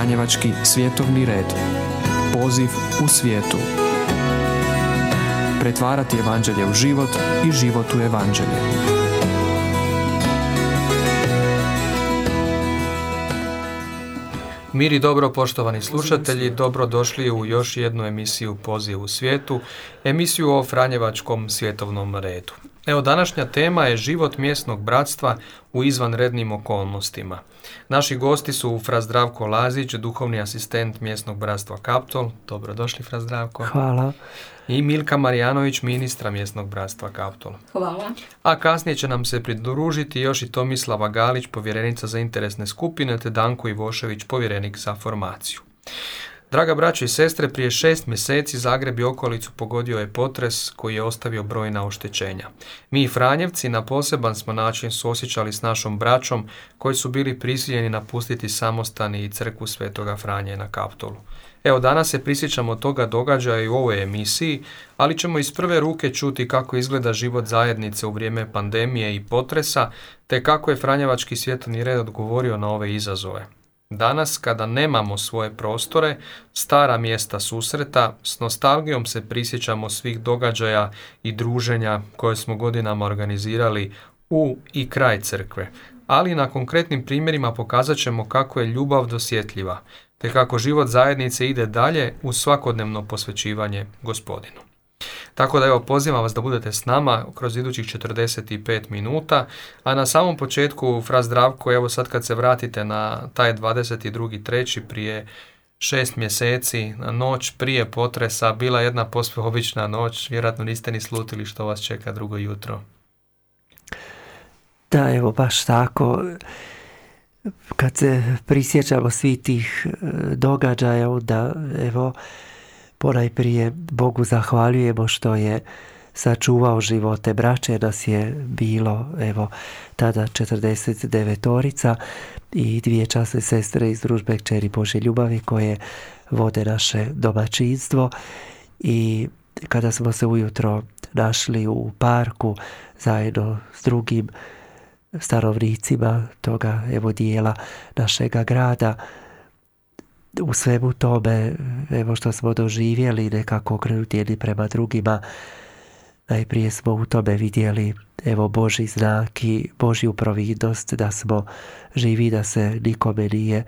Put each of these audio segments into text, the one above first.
Franjevački svjetovni red. Poziv u svijetu. Pretvarati evanđelje u život i život u evanđelje. Miri dobro poštovani slušatelji, dobro došli u još jednu emisiju Poziv u svijetu, emisiju o Franjevačkom svjetovnom redu. Evo, današnja tema je život mjesnog bratstva u izvanrednim okolnostima. Naši gosti su Fra Zdravko Lazić, duhovni asistent mjesnog bratstva Kaptol. Dobrodošli, Fra Zdravko. Hvala. I Milka Marijanović, ministra mjesnog bratstva Kaptol. Hvala. A kasnije će nam se pridružiti još i Tomislava Galić, povjerenica za interesne skupine, te Danko Ivošević, povjerenik za formaciju. Draga braćo i sestre, prije šest mjeseci Zagreb i okolicu pogodio je potres koji je ostavio brojna oštećenja. Mi Franjevci na poseban smo način suosjećali s našom braćom koji su bili prisiljeni napustiti samostani i crkvu Svetoga Franje na Kaptolu. Evo danas se prisjećamo toga događaja i u ovoj emisiji, ali ćemo iz prve ruke čuti kako izgleda život zajednice u vrijeme pandemije i potresa, te kako je Franjevački svjetovni red odgovorio na ove izazove. Danas, kada nemamo svoje prostore, stara mjesta susreta, s nostalgijom se prisjećamo svih događaja i druženja koje smo godinama organizirali u i kraj crkve, ali na konkretnim primjerima pokazat ćemo kako je ljubav dosjetljiva, te kako život zajednice ide dalje uz svakodnevno posvećivanje gospodinu. Tako da evo pozivam vas da budete s nama kroz idućih 45 minuta, a na samom početku Fra Zdravko, evo sad kad se vratite na taj 22.3. prije šest mjeseci, na noć prije potresa, bila jedna posve obična noć, vjerojatno niste ni slutili što vas čeka drugo jutro. Da, evo baš tako. Kad se prisjećamo svih tih e, događaja, da evo Ponajprije Bogu zahvaljujemo što je sačuvao živote. Braće, nas je bilo evo tada 49 i dvije časne sestre iz družbe Kćeri Bože ljubavi koje vode naše domaćinstvo. I kada smo se ujutro našli u parku zajedno s drugim starovnicima toga evo dijela našega grada u svemu tome, evo što smo doživjeli, nekako okrenuti jedni prema drugima, najprije smo u tome vidjeli evo Boži znak i Božju providnost da smo živi, da se nikome nije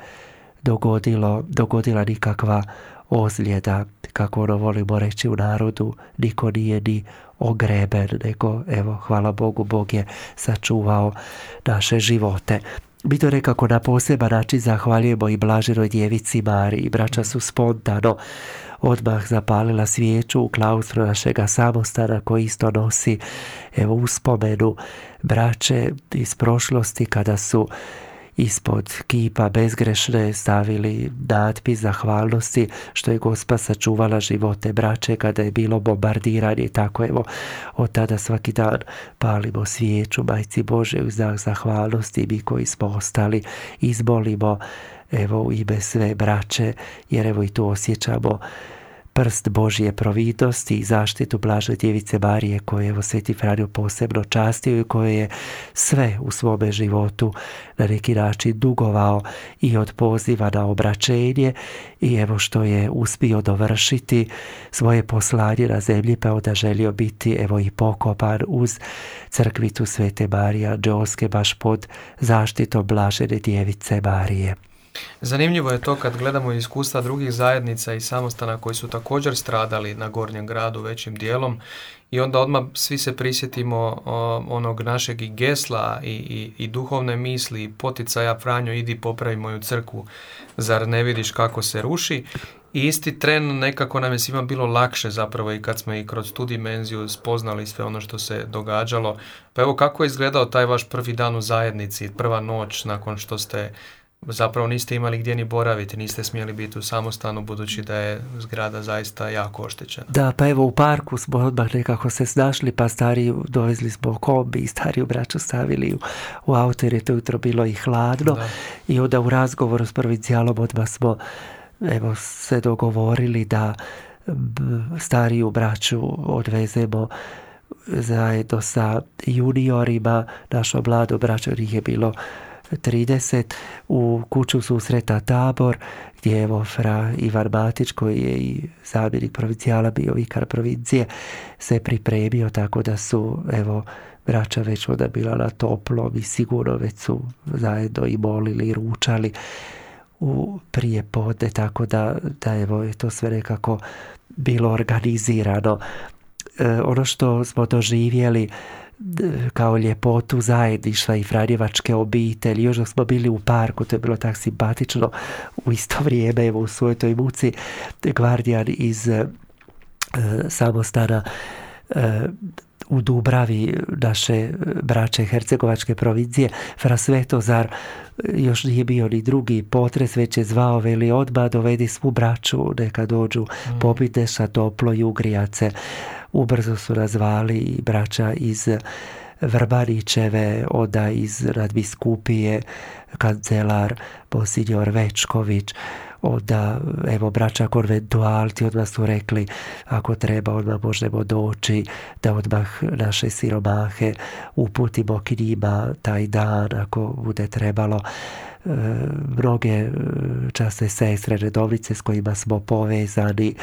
dogodilo, dogodila nikakva ozljeda, kako ono volimo reći u narodu, niko nije ni ogreben, nego evo, hvala Bogu, Bog je sačuvao naše živote. Mi to nekako na poseban način zahvaljujemo i blaženoj djevici Mari. Braća su spontano odmah zapalila svijeću u klaustru našega samostana koji isto nosi evo uspomenu braće iz prošlosti kada su ispod kipa bezgrešne stavili natpis zahvalnosti što je gospa sačuvala živote braće kada je bilo bombardiranje. Tako evo od tada svaki dan palimo svijeću majci Bože u znak zahvalnosti mi koji smo ostali. Izbolimo evo u ime sve braće jer evo i tu osjećamo prst Božje providnosti i zaštitu Blaže Djevice Marije koje evo Sveti Franjo posebno častio i koje je sve u svome životu na neki način dugovao i od poziva na obraćenje i evo što je uspio dovršiti svoje poslanje na zemlji pa onda želio biti evo i pokopan uz crkvicu Svete Marija Džoske baš pod zaštitom Blažene Djevice Marije. Zanimljivo je to kad gledamo iskustva drugih zajednica i samostana koji su također stradali na Gornjem gradu većim dijelom i onda odmah svi se prisjetimo onog našeg i gesla i, i, i duhovne misli i poticaja Franjo idi popravi moju crkvu, zar ne vidiš kako se ruši i isti tren nekako nam je svima bilo lakše zapravo i kad smo i kroz tu dimenziju spoznali sve ono što se događalo. Pa evo kako je izgledao taj vaš prvi dan u zajednici, prva noć nakon što ste zapravo niste imali gdje ni boraviti, niste smjeli biti u samostanu budući da je zgrada zaista jako oštećena. Da, pa evo u parku smo odmah nekako se snašli, pa stariju dovezli smo kombi i stariju braću stavili u, u auto jer je to jutro bilo i hladno. I onda u razgovoru s provincijalom odmah smo evo se dogovorili da stariju braću odvezemo zajedno sa juniorima, našo mlado braćo, njih je bilo 30 u kuću susreta Tabor gdje evo fra Ivan Matić koji je i zamjenik provincijala bio vikar provincije se pripremio tako da su evo braća već onda bila na toplom i sigurno već su zajedno i molili i ručali u prije tako da, da evo je to sve nekako bilo organizirano. E, ono što smo doživjeli kao ljepotu zajedništva i Franjevačke obitelji. Još dok smo bili u parku, to je bilo tako simpatično, u isto vrijeme, evo u svojoj toj muci, gvardijan iz e, samostana e, u Dubravi naše braće Hercegovačke provincije, Fra Svetozar još nije bio ni drugi potres, već je zvao veli odmah dovedi svu braću, neka dođu mm. popite sa toplo i ugrijace. Ubrzo su nazvali i braća iz Vrbanićeve, oda iz Radbiskupije, kancelar Posidjor Večković, onda evo braća konventualti odmah su rekli ako treba odmah možemo doći da odmah naše siromahe uputimo k njima taj dan ako bude trebalo mnoge e, časne sestre redovnice s kojima smo povezani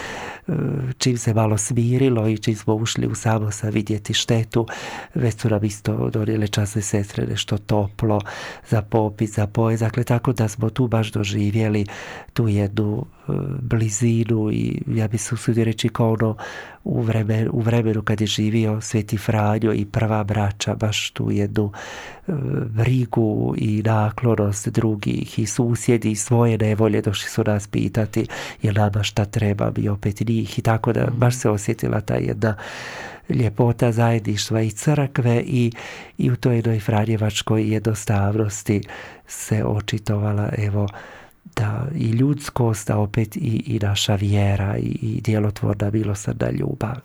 e, čim se malo smirilo i čim smo ušli u samosa vidjeti štetu već su nam isto donijele časne sestre nešto toplo za popis, za pojez dakle tako da smo tu baš doživjeli tu jednu e, blizinu i ja bi se usudio reći kao ono u vremenu, u vremenu kad je živio Sveti Franjo i prva braća, baš tu jednu e, brigu i naklonost drugih i susjedi i svoje nevolje došli su nas pitati je nama šta treba mi opet njih? I tako da baš se osjetila ta jedna ljepota zajedništva i crkve i, i u toj jednoj Franjevačkoj jednostavnosti se očitovala evo da i ljudskost, a opet i, i naša vjera i, i djelotvorna milosrdna ljubav.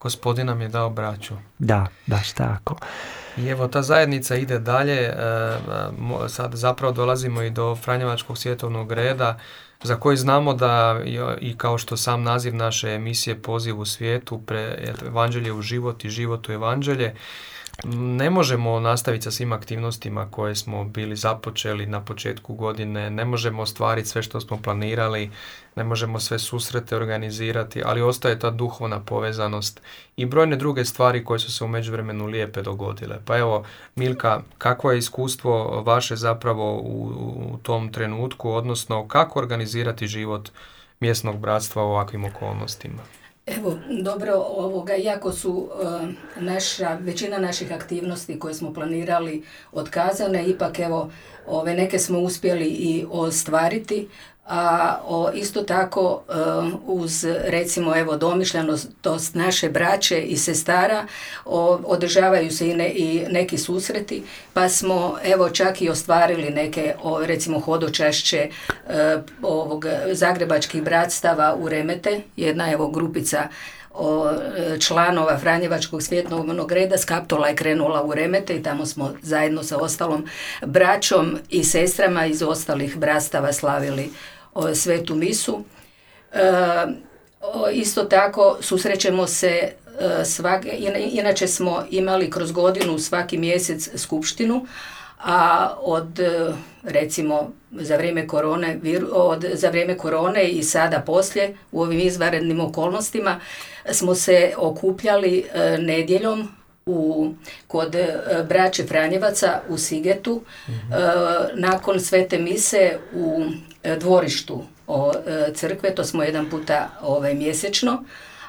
Gospodin nam je dao braću. Da, baš tako. I evo ta zajednica ide dalje, e, sad zapravo dolazimo i do Franjevačkog svjetovnog reda, za koji znamo da i kao što sam naziv naše emisije poziv u svijetu, pre evanđelje u život i život u evanđelje, ne možemo nastaviti sa svim aktivnostima koje smo bili započeli na početku godine, ne možemo ostvariti sve što smo planirali, ne možemo sve susrete organizirati, ali ostaje ta duhovna povezanost i brojne druge stvari koje su se u međuvremenu lijepe dogodile. Pa evo, Milka, kakvo je iskustvo vaše zapravo u, u tom trenutku, odnosno kako organizirati život mjesnog bratstva u ovakvim okolnostima? Evo, dobro, ovoga, iako su e, naša, većina naših aktivnosti koje smo planirali otkazane, ipak evo, ove neke smo uspjeli i ostvariti, a o, isto tako e, uz recimo evo domišljanost naše braće i sestara održavaju se i, i neki susreti pa smo evo čak i ostvarili neke o, recimo hodočašće e, ovog zagrebačkih bratstava u Remete. Jedna evo grupica o, članova Franjevačkog svjetnog reda. S Kaptola je krenula u Remete i tamo smo zajedno sa ostalom braćom i sestrama iz ostalih brastava slavili o, svetu misu. E, isto tako susrećemo se e, svake, inače smo imali kroz godinu svaki mjesec skupštinu, a od recimo za vrijeme korone, od, za vrijeme korone i sada poslije u ovim izvanrednim okolnostima smo se okupljali e, nedjeljom u, kod e, braće Franjevaca u Sigetu mhm. e, nakon svete mise u dvorištu o, crkve, to smo jedan puta ovaj, mjesečno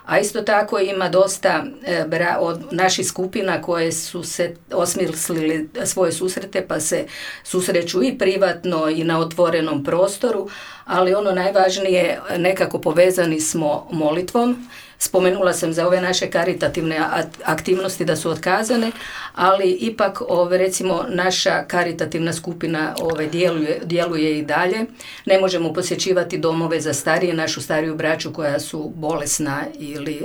a isto tako ima dosta e, od naših skupina koje su se osmislili svoje susrete pa se susreću i privatno i na otvorenom prostoru, ali ono najvažnije nekako povezani smo molitvom Spomenula sam za ove naše karitativne aktivnosti da su otkazane, ali ipak ove, recimo naša karitativna skupina ove, djeluje, djeluje i dalje. Ne možemo posjećivati domove za starije, našu stariju braću koja su bolesna ili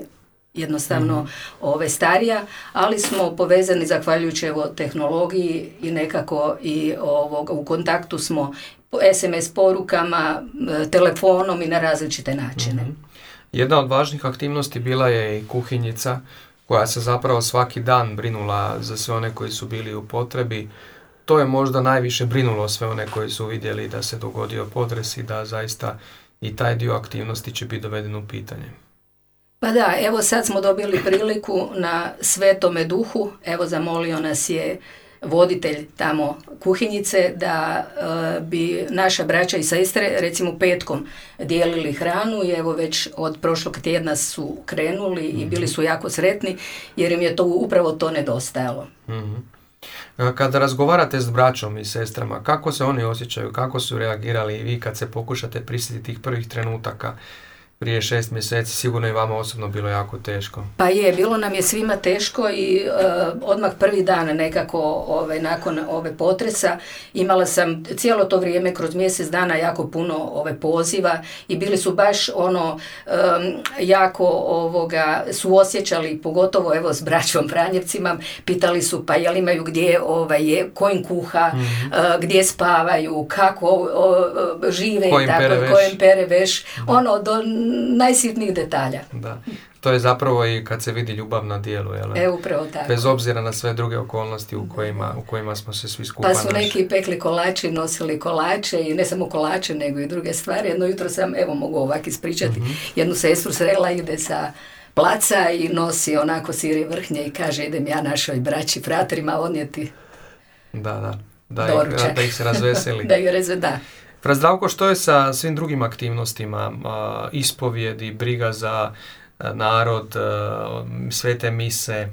jednostavno mm ove starija, ali smo povezani zahvaljujući evo tehnologiji i nekako i ovog, u kontaktu smo SMS porukama, telefonom i na različite načine. Mhm. Jedna od važnih aktivnosti bila je i kuhinjica koja se zapravo svaki dan brinula za sve one koji su bili u potrebi. to je možda najviše brinulo sve one koji su vidjeli da se dogodio potres i da zaista i taj dio aktivnosti će biti doveden u pitanje. Pa da, evo sad smo dobili priliku na Svetome duhu, evo zamolio nas je voditelj tamo kuhinjice da e, bi naša braća i sestre recimo petkom dijelili hranu i evo već od prošlog tjedna su krenuli i bili su jako sretni jer im je to upravo to nedostajalo. Mhm. E, Kada razgovarate s braćom i sestrama, kako se oni osjećaju, kako su reagirali i vi kad se pokušate prisjetiti tih prvih trenutaka prije šest mjeseci, sigurno je vama osobno bilo jako teško. Pa je, bilo nam je svima teško i e, odmah prvi dan nekako ove, nakon ove potresa imala sam cijelo to vrijeme kroz mjesec dana jako puno ove poziva i bili su baš ono jako ovoga su osjećali pogotovo evo s braćom Franjevcima pitali su pa jel imaju gdje ovaj, je, ko im kuha, Mhm. e, gdje spavaju, kako o, o, žive, Ko im tako, pere ko veš. im pere veš, ono do najsitnijih detalja. Da. To je zapravo i kad se vidi ljubav na dijelu, jel? E, upravo tako. Bez obzira na sve druge okolnosti u kojima, u kojima smo se svi skupa Pa su neki pekli kolače, nosili kolače i ne samo kolače nego i druge stvari. Jedno jutro sam, evo mogu ovak ispričati, Mhm. jednu sestru srela ide sa placa i nosi onako siri vrhnje i kaže idem ja našoj braći, fraterima odnijeti Da, da. Da ih, da ih se razveseli. da ju reze, da. Prazdravko, što je sa svim drugim aktivnostima, ispovjedi, briga za narod, svete mise?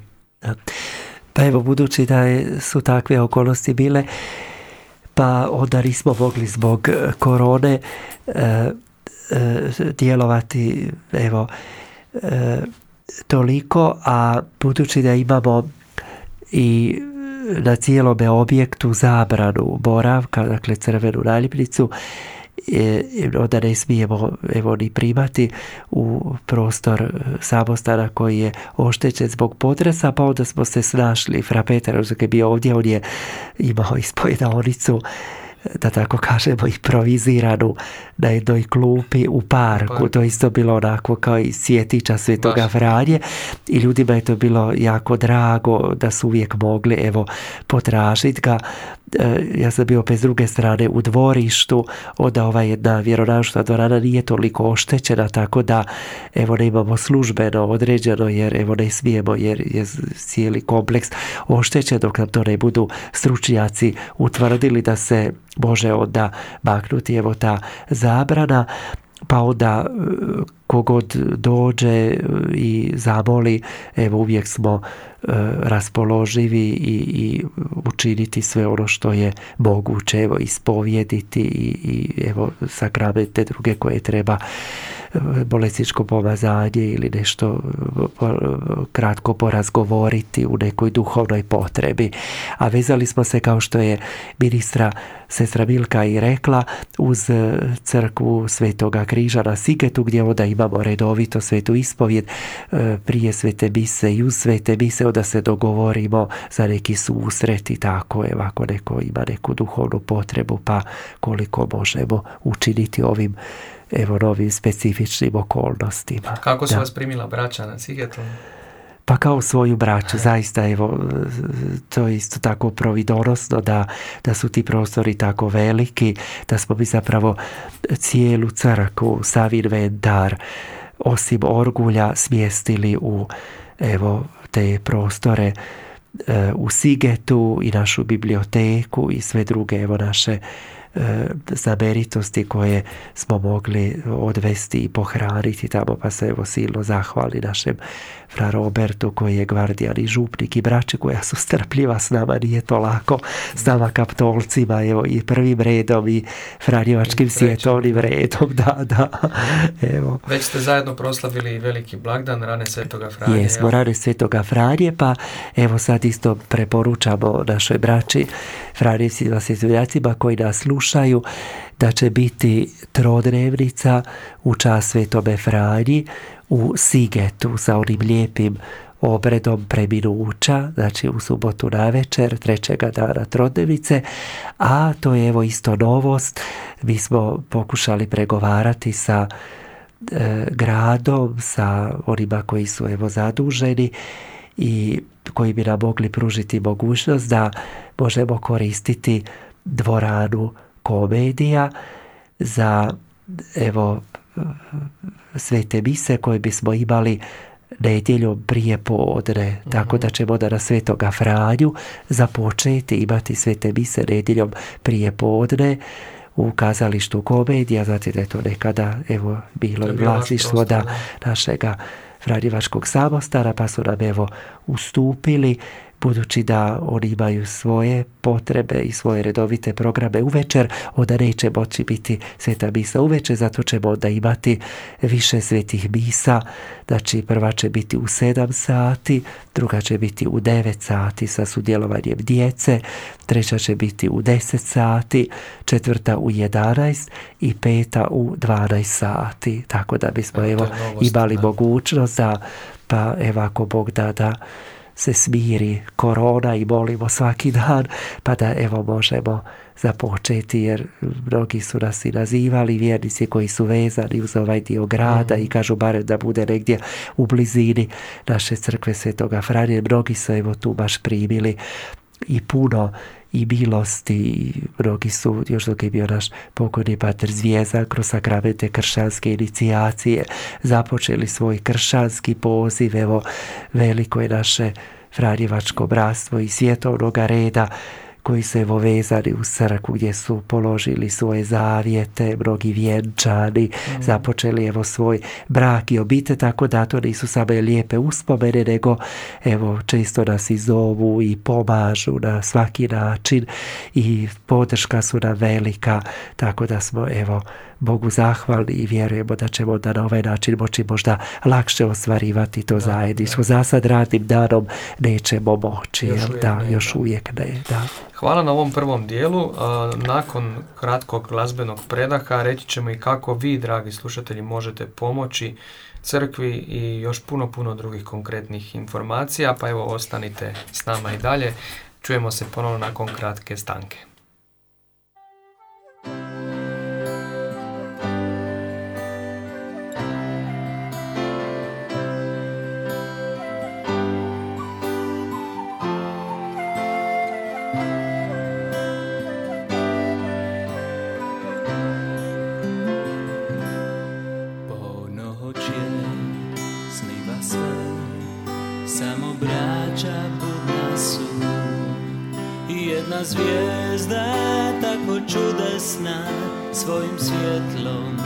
Pa evo, budući da su takve okolnosti bile, pa onda nismo mogli zbog e, korone e, e, djelovati evo toliko, a budući da imamo i na cijelome objektu zabranu boravka, dakle crvenu naljepnicu, e, onda ne smijemo evo, ni primati u prostor samostana koji je oštećen zbog potresa, pa onda smo se snašli. Fra Petar dok je bio ovdje, on je imao ispojedaonicu da tako kažemo, improviziranu na jednoj klupi u parku. Parku. To je isto bilo onako kao i sjetića Svetoga Baš. Franje i ljudima je to bilo jako drago da su uvijek mogli evo potražiti ga. E, ja sam bio bez druge strane u dvorištu, onda ova jedna vjeronaučna dvorana nije toliko oštećena, tako da evo nemamo službeno određeno jer evo ne smijemo jer je cijeli kompleks oštećen dok nam to ne budu stručnjaci utvrdili da se može onda maknuti evo ta zábrana, pa kogod dođe e, i zamoli, evo uvijek smo e, raspoloživi i, i učiniti sve ono što je moguće, evo ispovjediti i, i evo sakramente druge koje treba e, bolesničko pomazanje ili nešto kratko porazgovoriti u nekoj duhovnoj potrebi. A vezali smo se kao što je ministra sestra Milka i rekla uz crkvu Svetoga križa na Sigetu gdje onda imamo redovito svetu ispovjed e, prije svete mise i uz svete mise onda se dogovorimo za neki susret i tako evo ako neko ima neku duhovnu potrebu pa koliko možemo učiniti ovim evo novim specifičnim okolnostima. Kako su Da. vas primila braća na Sigetu? Pa kao svoju braću, zaista evo, to je isto tako providonosno da, da su ti prostori tako veliki, da smo mi zapravo cijelu crkvu, sav inventar, osim orgulja smjestili u evo te prostore e, u Sigetu i našu biblioteku i sve druge evo naše znamenitosti koje smo mogli odvesti i pohraniti tamo pa se evo silno zahvali našem fra Robertu koji je gvardijan i župnik i braće koja su strpljiva s nama, nije to lako s nama kaptolcima evo i prvim redom i franjevačkim svjetovnim redom da, da, evo Već ste zajedno proslavili veliki blagdan rane Svetoga Franje. Jesmo rane Svetoga Franje, pa evo sad isto preporučamo našoj braći Franjevcima koji nas slušaju da će biti trodnevnica u čast Svetome Franji u Sigetu sa onim lijepim obredom preminuća, znači u subotu na večer, trećega dana trodnevice, a to je evo isto novost. Mi smo pokušali pregovarati sa e, gradom, sa onima koji su evo zaduženi i koji bi nam mogli pružiti mogućnost da možemo koristiti dvoranu komedija za evo svete mise koje bismo imali nedjeljom prije podne, tako da ćemo da na svetoga Franju započeti imati svete mise nedjeljom prije podne u kazalištu komedija, znate da je to nekada evo, bilo i vlasništvo da našega Franjevačkog samostara, pa su nam evo ustupili budući da oni imaju svoje potrebe i svoje redovite programe uvečer, onda neće moći biti sveta misa uvečer, zato ćemo onda imati više svetih misa, znači prva će biti u 7 sati, druga će biti u 9 sati sa sudjelovanjem djece, treća će biti u 10 sati, četvrta u 11 i peta u 12 sati, tako da bismo evo imali mogućnost da pa evo ako Bog da da se smiri korona i molimo svaki dan, pa da evo možemo započeti jer mnogi su nas i nazivali vjernici koji su vezani uz ovaj dio grada i kažu barem da bude negdje u blizini naše crkve Svetoga Franje. Mnogi su evo tu baš primili i puno i milosti. Mnogi su, još dok je bio naš pokojni pater Zvijezan, kroz sakramente kršćanske inicijacije, započeli svoj kršćanski poziv, evo, veliko je naše Franjevačko bratstvo i svjetovnoga reda koji su evo vezani u crkvu gdje su položili svoje zavijete, mnogi vjenčani, mm. započeli evo svoj brak i obite, tako da to nisu samo lijepe uspomene, nego evo često nas i zovu i pomažu na svaki način i podrška su nam velika, tako da smo evo Bogu zahvalni i vjerujemo da ćemo da na ovaj način moći možda lakše ostvarivati to zajedništvo. Za sad radnim danom nećemo moći, još uvijek da, ne, još uvijek ne. Da. Hvala na ovom prvom dijelu. Nakon kratkog glazbenog predaha reći ćemo i kako vi, dragi slušatelji, možete pomoći crkvi i još puno, puno drugih konkretnih informacija, pa evo ostanite s nama i dalje. Čujemo se ponovno nakon kratke stanke. swoim świetlom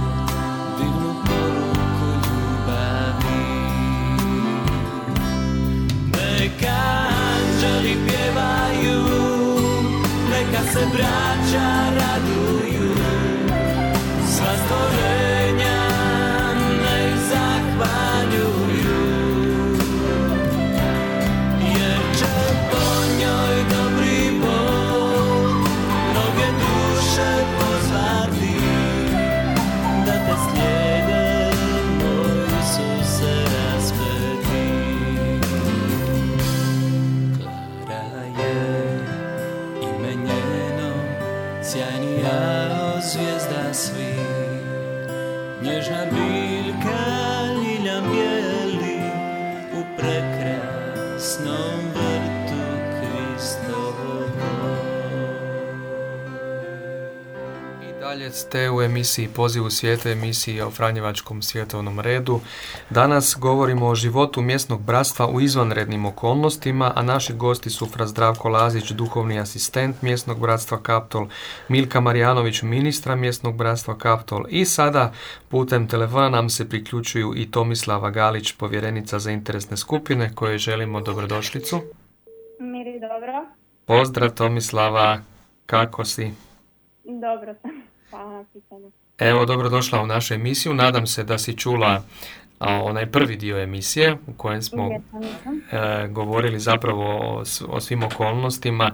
se Ste u emisiji Poziv u svijetu, emisiji o Franjevačkom svjetovnom redu. Danas govorimo o životu mjesnog bratstva u izvanrednim okolnostima, a naši gosti su Fra Zdravko Lazić, duhovni asistent mjesnog bratstva Kaptol, Milka Marijanović, ministra mjesnog bratstva Kaptol i sada putem telefona nam se priključuju i Tomislava Galić, povjerenica za interesne skupine, kojoj želimo dobrodošlicu. Miri, dobro. Pozdrav Tomislava, kako si? Dobro sam. Hvala na pitanju. Evo, dobrodošla u našu emisiju. Nadam se da si čula a, onaj prvi dio emisije u kojem smo e, govorili zapravo o, o svim okolnostima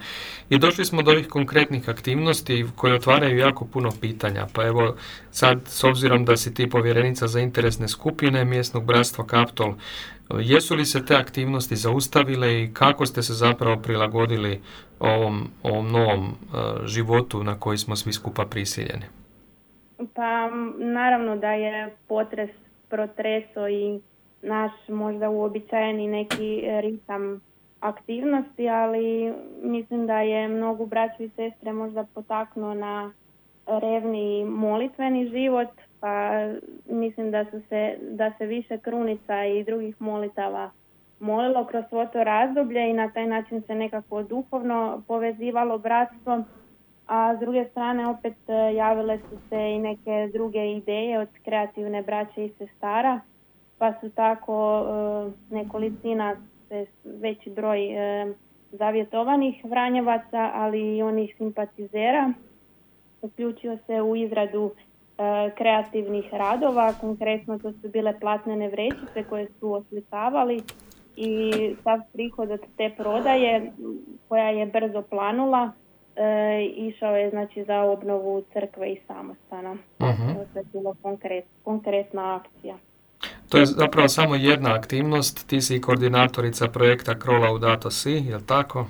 i došli smo do ovih konkretnih aktivnosti koje otvaraju jako puno pitanja. Pa evo sad s obzirom da si ti povjerenica za interesne skupine mjesnog bratstva Kaptol, jesu li se te aktivnosti zaustavile i kako ste se zapravo prilagodili ovom, ovom novom e, životu na koji smo svi skupa prisiljeni? Pa naravno da je potres protreso i naš možda uobičajeni neki ritam aktivnosti, ali mislim da je mnogu braću i sestre možda potaknuo na revni molitveni život, pa mislim da su se, da se više krunica i drugih molitava molilo kroz svo to razdoblje i na taj način se nekako duhovno povezivalo bratstvo. A s druge strane opet e, javile su se i neke druge ideje od kreativne braće i sestara, pa su tako e, nekolicina, veći broj e, zavjetovanih Vranjevaca, ali i onih simpatizera uključio se u izradu kreativnih radova, konkretno to su bile platnene vrećice koje su oslikavali i sav prihod od te prodaje koja je brzo planula e, išao je znači za obnovu crkve i samostana. Mhm. To je bilo konkret, konkretna akcija. To je zapravo samo jedna aktivnost, ti si koordinatorica projekta Cro Laudato Si, jel tako?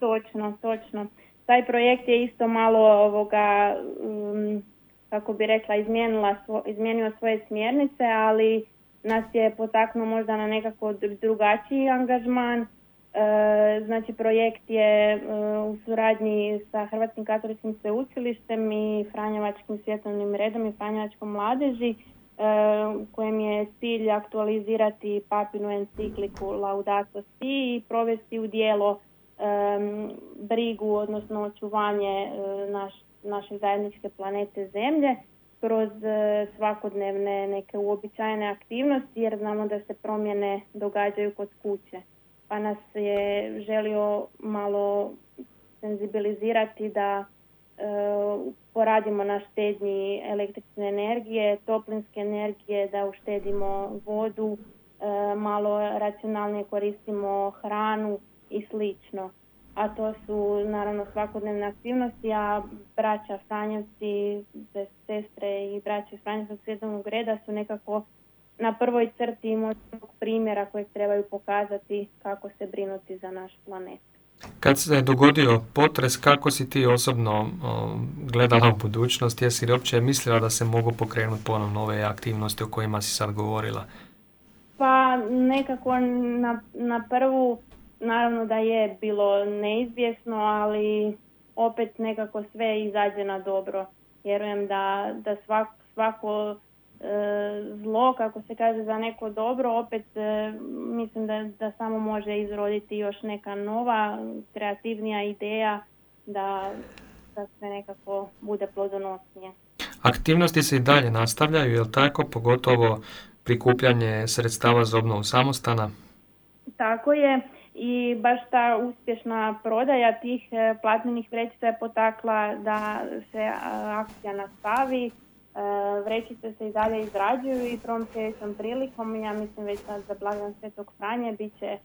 Točno, točno. Taj projekt je isto malo ovoga, um, kako bi rekla, izmijenila svo- izmijenio svoje smjernice, ali nas je potaknuo možda na nekako dru- drugačiji angažman. E, znači projekt je e, u suradnji sa Hrvatskim katoličkim sveučilištem i Franjevačkim svjetovnim redom i Franjevačkom mladeži e, u kojem je cilj aktualizirati papinu encikliku Laudato Si i provesti u dijelo em, brigu, odnosno očuvanje e, naš, naše zajedničke planete Zemlje kroz e, svakodnevne neke uobičajene aktivnosti jer znamo da se promjene događaju kod kuće. Pa nas je želio malo senzibilizirati da e, poradimo na štednji električne energije, toplinske energije, da uštedimo vodu, e, malo racionalnije koristimo hranu i slično. A to su naravno svakodnevne aktivnosti, a braća Franjevci, se- sestre i braće iz Franjevskog svjetovnog reda su nekako na prvoj crti možda tog primjera kojeg trebaju pokazati kako se brinuti za naš planet. Kad se dogodio potres, kako si ti osobno gledala u budućnost? Jesi li uopće mislila da se mogu pokrenuti ponovno ove aktivnosti o kojima si sad govorila? Pa nekako na, na prvu naravno da je bilo neizvjesno, ali opet nekako sve izađe na dobro. Vjerujem da, da svak, svako e, zlo, kako se kaže, za neko dobro, opet e, mislim da, da samo može izroditi još neka nova, kreativnija ideja da, da sve nekako bude plodonosnije. Aktivnosti se i dalje nastavljaju, jel tako? Pogotovo prikupljanje sredstava za obnovu samostana. Tako je i baš ta uspješna prodaja tih e, platnenih vrećica je potakla da se e, akcija nastavi. E, vrećice se i dalje izrađuju i prvom sljedećom prilikom, ja mislim već sad za blagdan Svetog Franje, bit će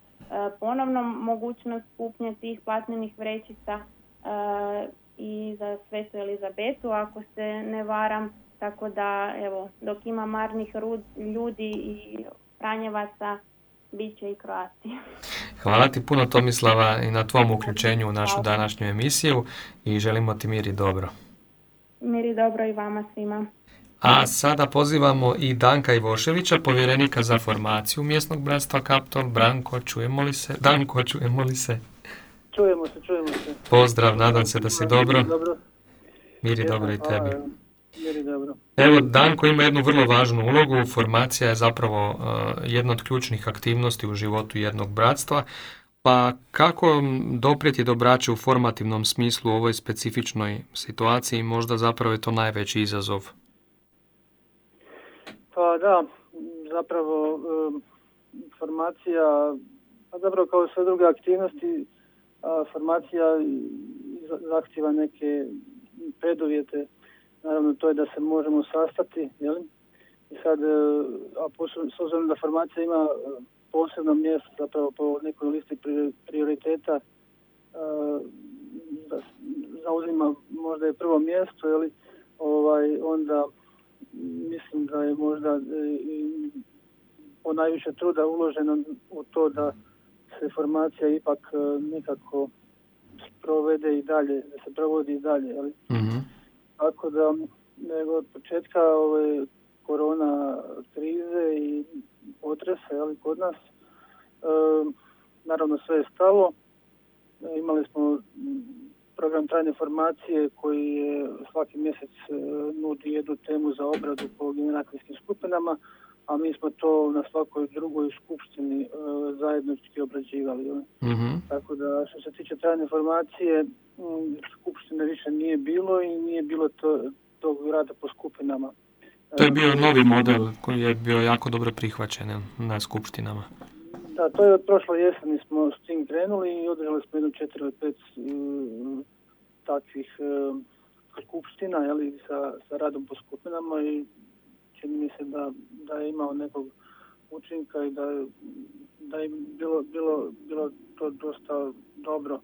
ponovno mogućnost kupnje tih platnenih vrećica i za Svetu Elizabetu, ako se ne varam. Tako da, evo, dok ima marnih ljudi i Franjevaca, bit će i Kroacija. Hvala ti puno Tomislava i na tvom uključenju u našu današnju emisiju i želimo ti mir i dobro. Mir i dobro i vama svima. A sada pozivamo i Danka Ivoševića, povjerenika za formaciju mjesnog bratstva Kaptol. Branko, čujemo li se? Danko, čujemo li se? Čujemo se, čujemo se. Pozdrav, nadam se da si dobro. Dobro. Mir i dobro i tebi. Evo, Danko ima jednu vrlo važnu ulogu. Formacija je zapravo uh, jedna od ključnih aktivnosti u životu jednog bratstva. Pa kako doprijeti do braća u formativnom smislu u ovoj specifičnoj situaciji? Možda zapravo je to najveći izazov. Pa da, zapravo um, formacija, pa zapravo kao sve druge aktivnosti, formacija zahtjeva neke preduvjete naravno to je da se možemo sastati, jel? I sad, e, a s obzirom da formacija ima e, posebno mjesto, zapravo po nekoj listi prioriteta, e, da zauzima možda je prvo mjesto, jel? Ovaj, onda mislim da je možda i po najviše truda uloženo u to da se formacija ipak nekako provede i dalje, da se provodi i dalje. Jel? mm tako da nego od početka ove korona krize i potresa ali kod nas e, naravno sve je stalo. E, imali smo program trajne formacije koji je svaki mjesec e, nudi jednu temu za obradu po generacijskim skupinama a mi smo to na svakoj drugoj skupštini e, zajednički obrađivali. mm Tako da što se tiče trajne formacije, skupštine više nije bilo i nije bilo to, tog rada po skupinama. To je bio novi model koji je bio jako dobro prihvaćen na skupštinama. Da, to je od prošle jeseni smo s tim krenuli i održali smo jedno četiri ili pet takvih e, skupština jeli, sa, sa radom po skupinama i čini mi se da, da je imao nekog učinka i da, da je bilo, bilo, bilo to dosta dobro.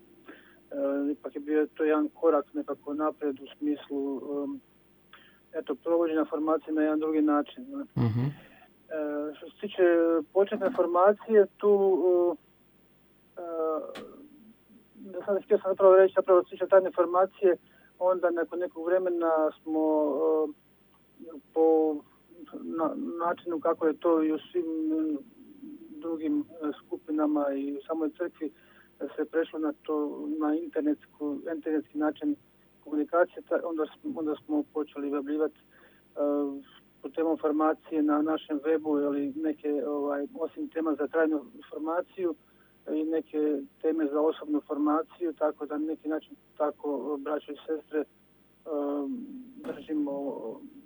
E, ipak je bio to jedan korak nekako naprijed u smislu um, eto, provođenja formacije na jedan drugi način. uh E, što se tiče početne formacije, tu uh, uh, sad htio sam zapravo reći, zapravo tiče tajne formacije, onda nakon nekog vremena smo uh, po na, načinu kako je to i u svim drugim e, skupinama i u samoj crkvi se prešlo na to na internetsku, internetski način komunikacije, onda, onda smo počeli objavljivati uh, po temom formacije na našem webu ili neke ovaj, osim tema za trajnu informaciju i neke teme za osobnu formaciju, tako da na neki način tako braće i sestre um, držimo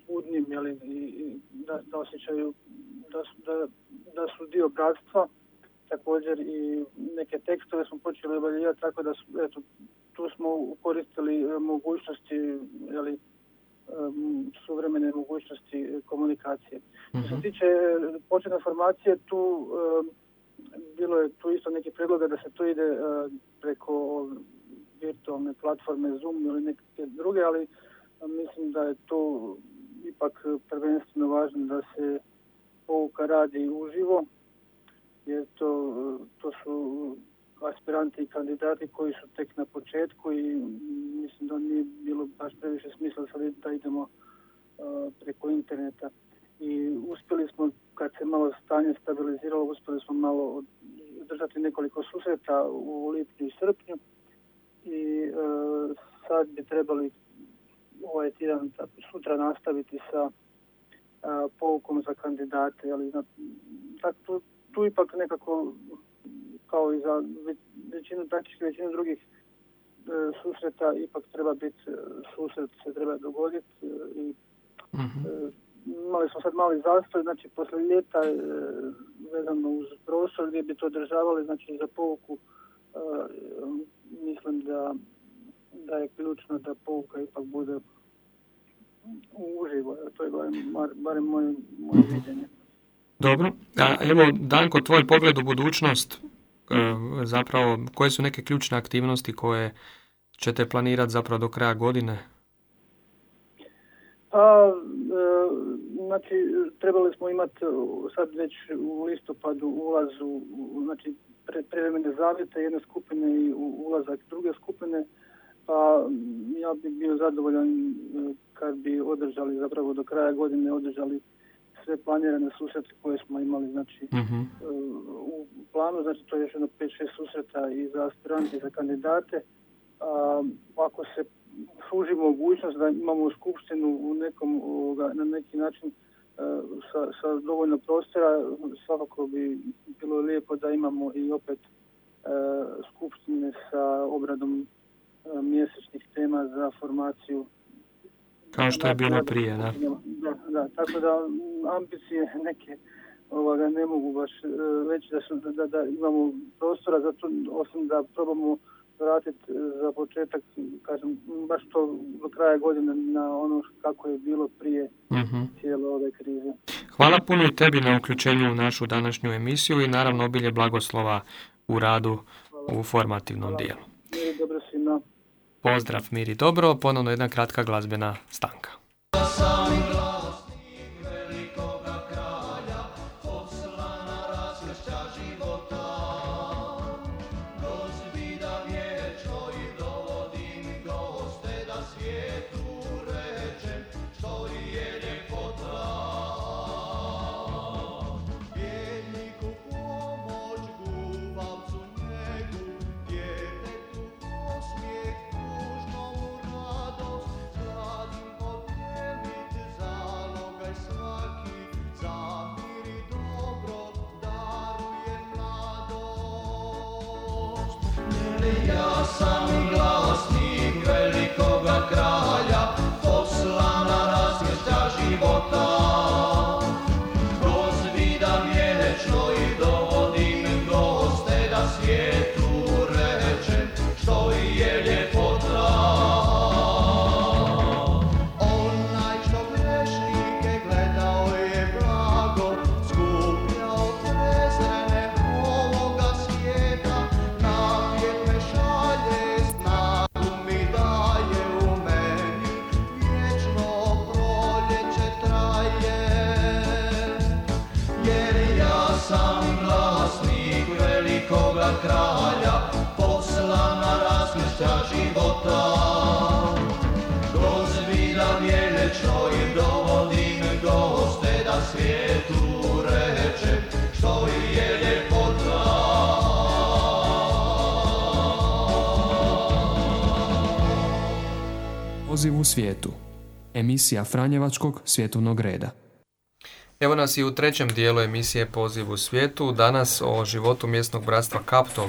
budnim jeli, i da, da osjećaju da su, da, da su dio bratstva također i neke tekstove smo počeli evaluirati tako da su, eto, tu smo koristili e, mogućnosti jeli, suvremene mogućnosti komunikacije. Što se mhm. tiče e, početne formacije, tu bilo je tu isto neki predloga da se to ide e, preko virtualne platforme Zoom ili neke druge, ali mislim da je tu ipak prvenstveno važno da se pouka radi uživo, jer to, to su aspiranti i kandidati koji su tek na početku i mislim da nije bilo baš previše smisla sad da idemo uh, preko interneta. I uspjeli smo, kad se malo stanje stabiliziralo, uspjeli smo malo održati nekoliko susreta u lipnju i srpnju i uh, sad bi trebali ovaj tjedan sutra nastaviti sa a, poukom za kandidate. Ali, na, tak, tu, tu ipak nekako kao i za većinu, praktički većinu drugih e, susreta ipak treba biti e, susret se treba dogoditi e, i mm-hmm. imali smo sad mali zastoj, znači posle ljeta e, vezano uz prostor gdje bi to održavali, znači za pouku e, mislim da, da je ključno da pouka ipak bude uživo, to je barem, barem moje, moje viđenje. Dobro, a evo Danko, tvoj pogled u budućnost, zapravo koje su neke ključne aktivnosti koje ćete planirati zapravo do kraja godine? Pa, e, znači, trebali smo imati sad već u listopadu ulaz u, znači, pre, prevremene zavjete jedne skupine i ulazak druge skupine, pa ja bih bio zadovoljan e, kad bi održali zapravo do kraja godine održali sve planirane susrete koje smo imali znači uh u planu, znači to je još jedno 5-6 susreta i za aspirante i za kandidate. A, ako se služi mogućnost da imamo skupštinu u nekom, na neki način e, sa, sa dovoljno prostora, svakako bi bilo lijepo da imamo i opet skupštine sa obradom mjesečnih tema za formaciju. Kao što je bilo prije, da. Da, da tako da ambicije neke ovoga, ne mogu baš reći da, su, da, da imamo prostora za to, osim da probamo vratiti e, za početak, kažem, baš to do kraja godine na ono kako je bilo prije uh cijele ove krize. Hvala puno i tebi na uključenju u našu današnju emisiju i naravno obilje blagoslova u radu u formativnom dijelu. Pozdrav Miri dobro, ponovno jedna kratka glazbena stanka. Hallelujah. Poziv u svijetu. Emisija Franjevačkog svjetovnog reda. Nas i u trećem dijelu emisije Poziv u svijetu. Danas o životu mjesnog bratstva Kaptol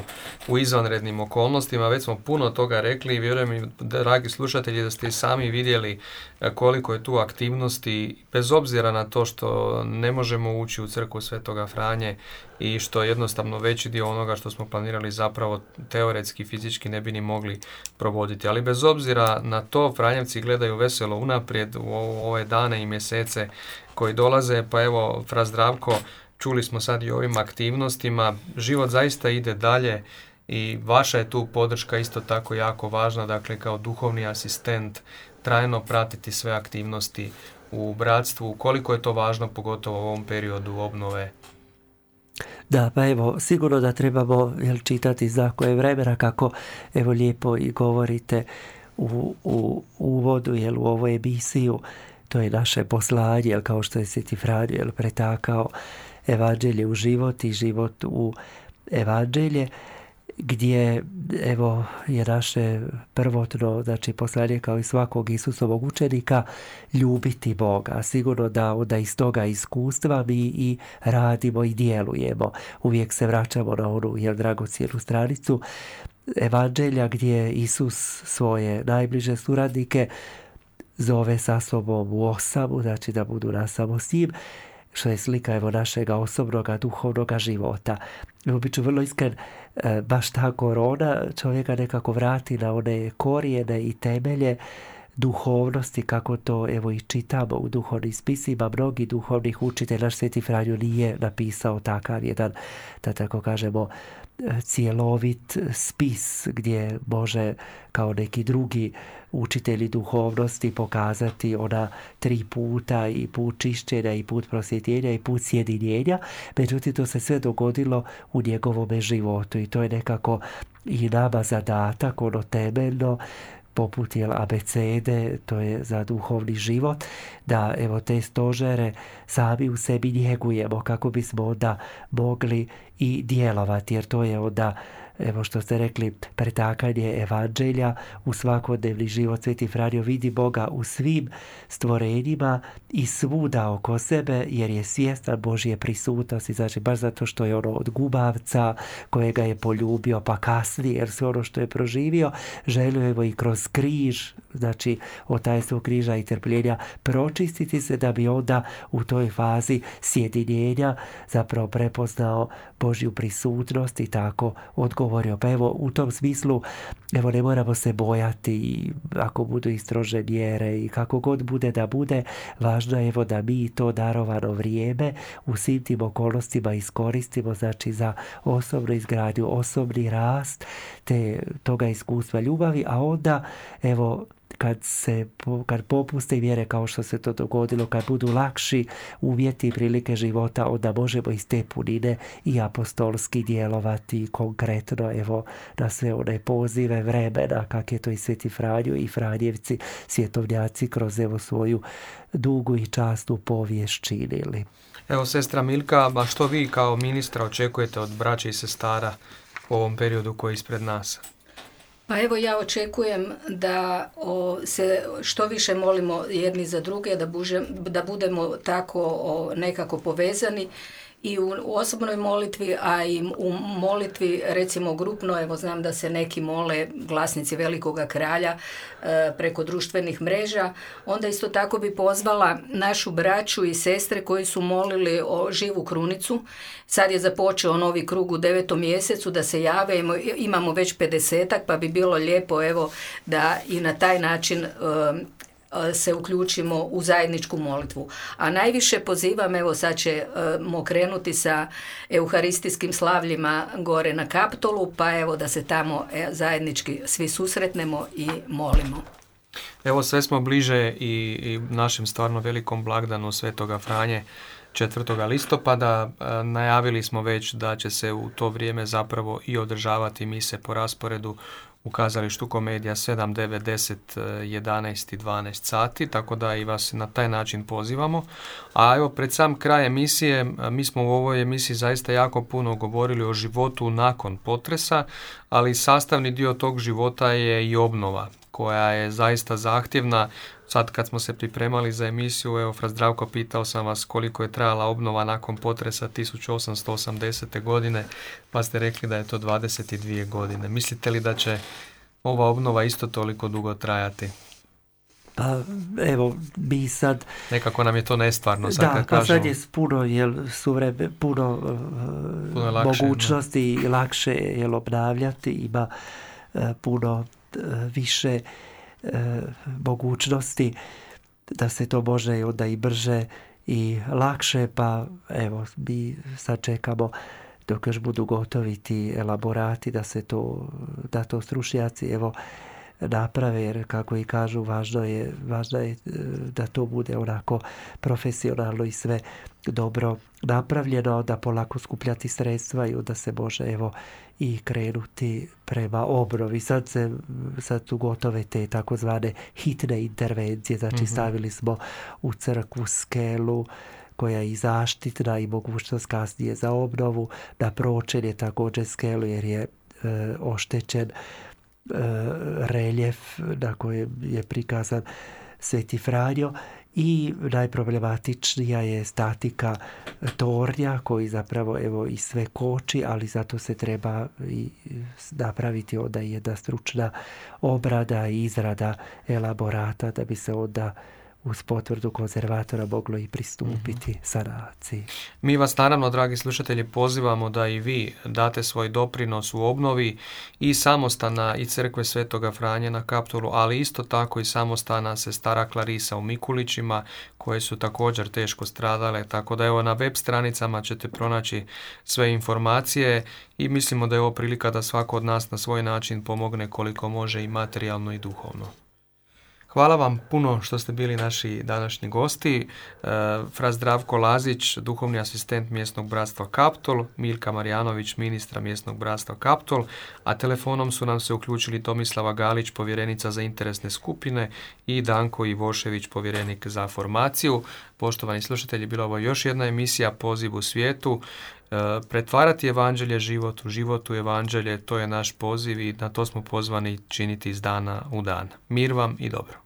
u izvanrednim okolnostima. Već smo puno toga rekli i vjerujem dragi slušatelji, da ste sami vidjeli e, koliko je tu aktivnosti, bez obzira na to što ne možemo ući u crku Svetoga Franje i što jednostavno veći dio onoga što smo planirali zapravo teoretski, fizički ne bi ni mogli provoditi. Ali bez obzira na to, Franjevci gledaju veselo unaprijed u ove dane i mjesece koji dolaze, pa evo, Fra Zdravko, čuli smo sad i ovim aktivnostima, život zaista ide dalje i vaša je tu podrška isto tako jako važna, dakle kao duhovni asistent, trajno pratiti sve aktivnosti u bratstvu, koliko je to važno pogotovo u ovom periodu obnove? Da, pa evo, sigurno da trebamo jel, čitati koje vremena, kako evo lijepo i govorite u, u, uvodu jel, u ovu emisiju, to je naše poslanje, jel, kao što je Sveti Franjo jel, pretakao evanđelje u život i život u evanđelje gdje evo je naše prvotno znači poslanje kao i svakog Isusovog učenika ljubiti Boga. Sigurno da onda iz toga iskustva mi i radimo i djelujemo. Uvijek se vraćamo na onu jel dragocjenu stranicu evanđelja gdje Isus svoje najbliže suradnike zove sa sobom u osamu, znači da budu na samo s njim, što je slika evo našega osobnog duhovnog života. Evo, bit ću vrlo iskren, e, baš ta korona čovjeka nekako vrati na one korijene i temelje duhovnosti, kako to evo i čitamo u duhovnim spisima, mnogi duhovnih učitelja, Sveti Franjo nije napisao takav jedan, da tako kažemo, cjelovit spis gdje može kao neki drugi učitelji duhovnosti pokazati ona tri puta i put čišćenja i put prosvjetljenja i put sjedinjenja. Međutim, to se sve dogodilo u njegovome životu i to je nekako i nama zadatak, ono temeljno, poput jel, abecede, to je za duhovni život, da evo te stožere sami u sebi njegujemo kako bismo onda mogli i djelovati, jer to je onda evo što ste rekli, pretakanje evanđelja u svakodnevni život. Sveti Franjo vidi Boga u svim stvorenjima i svuda oko sebe jer je svjestan Božje prisutnosti. Znači, baš zato što je ono od gubavca kojega je poljubio pa kasnije jer sve ono što je proživio želio evo i kroz križ, znači o tajstvu križa i trpljenja pročistiti se da bi onda u toj fazi sjedinjenja zapravo prepoznao Božju prisutnost i tako odgovorio. Pa evo, u tom smislu, evo, ne moramo se bojati ako budu istrože mjere i kako god bude da bude, važno je evo da mi to darovano vrijeme u svim tim okolnostima iskoristimo, znači za osobnu izgradnju, osobni rast, te toga iskustva ljubavi, a onda evo kad se kad popuste vjere kao što se to dogodilo, kad budu lakši uvjeti i prilike života, onda možemo iz te punine i apostolski djelovati konkretno evo na sve one pozive vremena kak je to i Sveti Franju i Franjevci, svjetovnjaci kroz evo svoju dugu i časnu povijest činili. Evo sestra Milka, a što vi kao ministra očekujete od braća i sestara u ovom periodu koji je ispred nas? Pa evo ja očekujem da se što više molimo jedni za druge, da, da budemo tako nekako povezani i u osobnoj molitvi, a i u molitvi recimo grupno, evo znam da se neki mole glasnici velikoga kralja e, preko društvenih mreža, onda isto tako bi pozvala našu braću i sestre koji su molili o živu krunicu. Sad je započeo novi krug u devetom mjesecu da se jave, imamo već pedesetak pa bi bilo lijepo evo da i na taj način e, se uključimo u zajedničku molitvu. A najviše pozivam, evo sad ćemo krenuti sa euharistijskim slavljima gore na Kaptolu, pa evo da se tamo e, zajednički svi susretnemo i molimo. Evo sve smo bliže i, i našem stvarno velikom blagdanu Svetoga Franje 4. listopada. E, najavili smo već da će se u to vrijeme zapravo i održavati mise po rasporedu u kazalištu komedija 7, 9, 10, 11 i 12 sati, tako da i vas na taj način pozivamo. A evo, pred sam kraj emisije, mi smo u ovoj emisiji zaista jako puno govorili o životu nakon potresa, ali sastavni dio tog života je i obnova koja je zaista zahtjevna. Sad kad smo se pripremali za emisiju, evo Fra Zdravko, pitao sam vas koliko je trajala obnova nakon potresa 1880. godine, pa ste rekli da je to 22 godine. Mislite li da će ova obnova isto toliko dugo trajati? Pa evo, mi sad... Nekako nam je to nestvarno. Sad da, pa sad je puno, jel, su vreme, puno, puno lakše, mogućnosti i lakše jel, obnavljati, ima e, puno više e, mogućnosti da se to može onda i brže i lakše, pa evo, mi sad čekamo dok još budu gotovi ti elaborati da se to, da to stručnjaci evo naprave jer kako i kažu važno je, važno je e, da to bude onako profesionalno i sve dobro napravljeno, da polako skupljati sredstva i onda se može evo i krenuti prema obnovi. Sad, se, sad su gotove te takozvane hitne intervencije, znači mhm. stavili smo u crkvu skelu, koja je i zaštitna i mogućnost kasnije za obnovu, da pročen je također skelu jer je e, oštećen reljef na kojem je prikazan Sveti Franjo i najproblematičnija je statika tornja koji zapravo evo i sve koči, ali zato se treba i napraviti onda jedna stručna obrada i izrada elaborata da bi se onda uz potvrdu konzervatora moglo i pristupiti mm sanaciji. Mi vas naravno, dragi slušatelji, pozivamo da i vi date svoj doprinos u obnovi i samostana i crkve Svetoga Franje na Kaptolu, ali isto tako i samostana se stara Klarisa u Mikulićima, koje su također teško stradale, tako da evo na web stranicama ćete pronaći sve informacije i mislimo da je ovo prilika da svako od nas na svoj način pomogne koliko može i materijalno i duhovno. Hvala vam puno što ste bili naši današnji gosti. E, Fra Zdravko Lazić, duhovni asistent mjesnog bratstva Kaptol, Milka Marjanović, ministra mjesnog bratstva Kaptol, a telefonom su nam se uključili Tomislava Galić, povjerenica za interesne skupine i Danko Ivošević, povjerenik za formaciju. Poštovani slušatelji, bila ovo još jedna emisija Poziv u svijetu. E, pretvarati evanđelje život u životu evanđelje, to je naš poziv i na to smo pozvani činiti iz dana u dan. Mir vam i dobro.